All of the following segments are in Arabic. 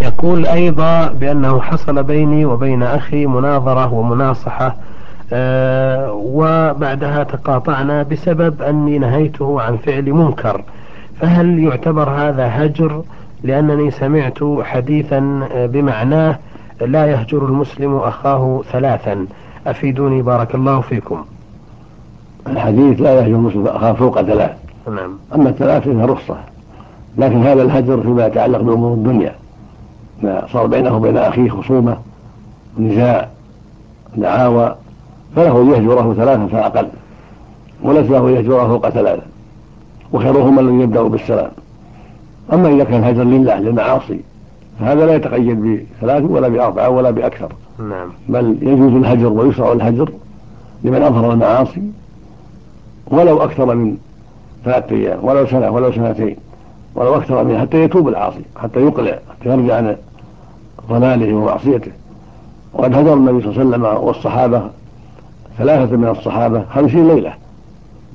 يقول أيضا بأنه حصل بيني وبين أخي مناظرة ومناصحة أه وبعدها تقاطعنا بسبب أني نهيته عن فعل منكر. فهل يعتبر هذا هجر؟ لأنني سمعت حديثا بمعناه لا يهجر المسلم أخاه ثلاثا. أفيدوني بارك الله فيكم. الحديث لا يهجر المسلم أخاه فوق ثلاث. نعم. أما الثلاث فإنها رخصة. لكن هذا الهجر فيما يتعلق بأمور الدنيا. صار بينه وبين أخيه خصومة نزاع دعاوى فله أن يهجره ثلاثا فأقل وليس له أن يهجره فوق ثلاثة وخيرهما الذي يبدأ بالسلام. أما إذا كان هجر لله للمعاصي فهذا لا يتقيد بثلاث ولا بأربعة ولا بأكثر. نعم. بل يجوز الهجر ويشرع الهجر لمن أظهر المعاصي ولو أكثر من ثلاثة أيام ولو سنة ولو سنتين ولو أكثر من حتى يتوب العاصي حتى يقلع حتى يرجع عن ضلاله ومعصيته. وقد هجر النبي صلى الله عليه وسلم والصحابة ثلاثة من الصحابة خمسين ليلة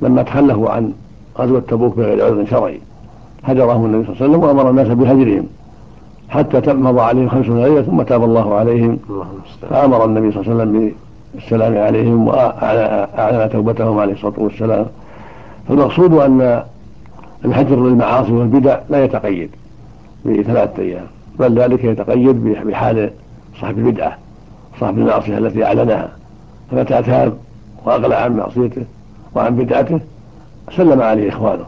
لما تخلفوا عن غزوة تبوك بغير عذر شرعي. هجرهم النبي صلى الله عليه وسلم وأمر الناس بهجرهم حتى مضى عليهم خمسون ليلة ثم تاب الله عليهم. فأمر النبي صلى الله عليه وسلم بالسلام عليهم وأعلن توبتهم عليه الصلاة والسلام. فالمقصود أن الهجر للمعاصي والبدع لا يتقيد بثلاثة أيام. بل ذلك يتقيد بحال صاحب البدعة صاحب المعصية التي أعلنها. فمتى تاب وأقلع عن معصيته وعن بدعته سلم عليه إخوانه.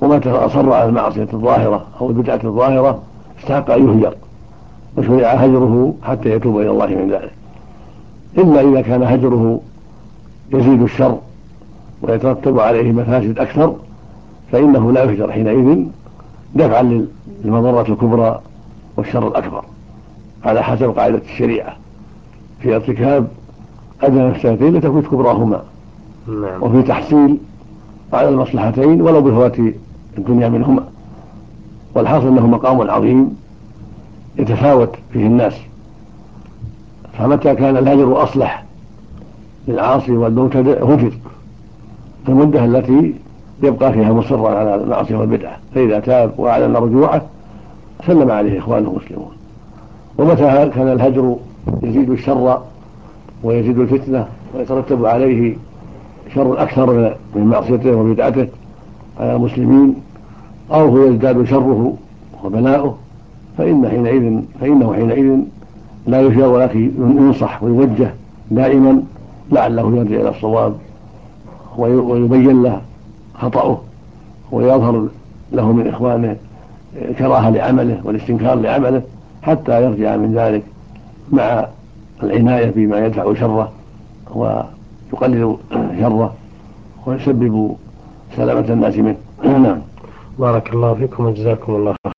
ومتى أصر على المعصية الظاهرة أو البدعة الظاهرة استحق أن يهجر وشرع هجره حتى يتوب إلى الله من ذلك. إلا إذا كان هجره يزيد الشر ويترتب عليه مفاسد أكثر فإنه لا يهجر حينئذ دفعا للمضرة الكبرى والشر الأكبر. على حسب قاعدة الشريعة. في ارتكاب أدنى مفسدتين لتفوت كبراهما. نعم. وفي تحصيل على المصلحتين ولو بفوات الدنيا منهما. والحاصل أنه مقام عظيم يتفاوت فيه الناس. فمتى كان الهجر أصلح للعاصي والمبتدئ هجر في المده التي يبقى فيها مصرا على المعصية والبدعة. فإذا تاب وأعلن رجوعه سلم عليه إخوانه المسلمون. ومتى كان الهجر يزيد الشر ويزيد الفتنة ويترتب عليه شر أكثر من معصيته وبدعته على المسلمين؟ أو هو يزداد شره وبلاؤه فإن حينئذ فإنه حينئذ لا يشير ولكن ينصح ويوجه دائما لعله يرجع إلى الصواب ويبين له خطأه ويظهر له من إخوانه. كراهة لعمله والاستنكار لعمله حتى يرجع من ذلك مع العناية بما يدفع شره ويقلل شره ويسبب سلامة الناس منه. نعم. بارك الله فيكم وجزاكم الله